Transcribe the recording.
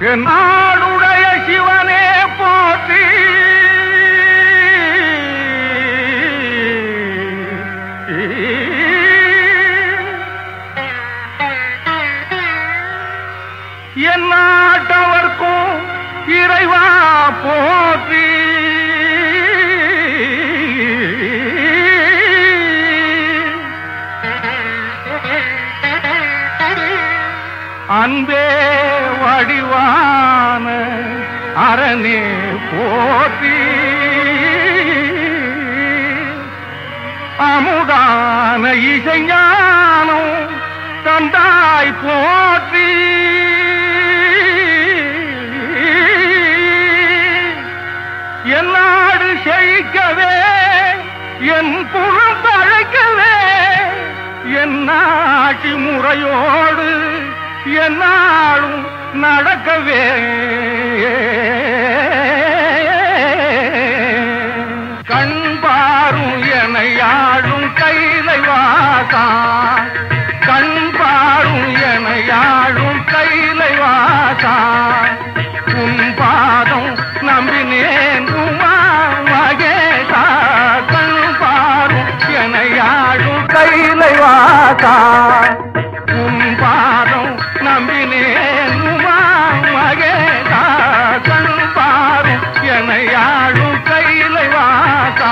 நாடுடைய சிவனே போற்றி. என் நாட்டவர்க்கும் இறைவா போற்றி. அன்பே வடிவான அரணே போற்றி. அமுதான இசைஞானம் தந்தாய் போற்றி. என் நாடு செழிக்கவே என் புறம் தழைக்கவே என் நாட்டி முறையோடு என்னாலும் நடக்கவே கண்பாரும் எனையாளும் கைலை வாசா கண்பாரும் எனையாளும் கைலை வாசா உன் பாதம் நம்பினேன் உமா மகேசா கண்பாரும் எனையாளும் கைலை வாசா வாழும் கையிலை வாசா.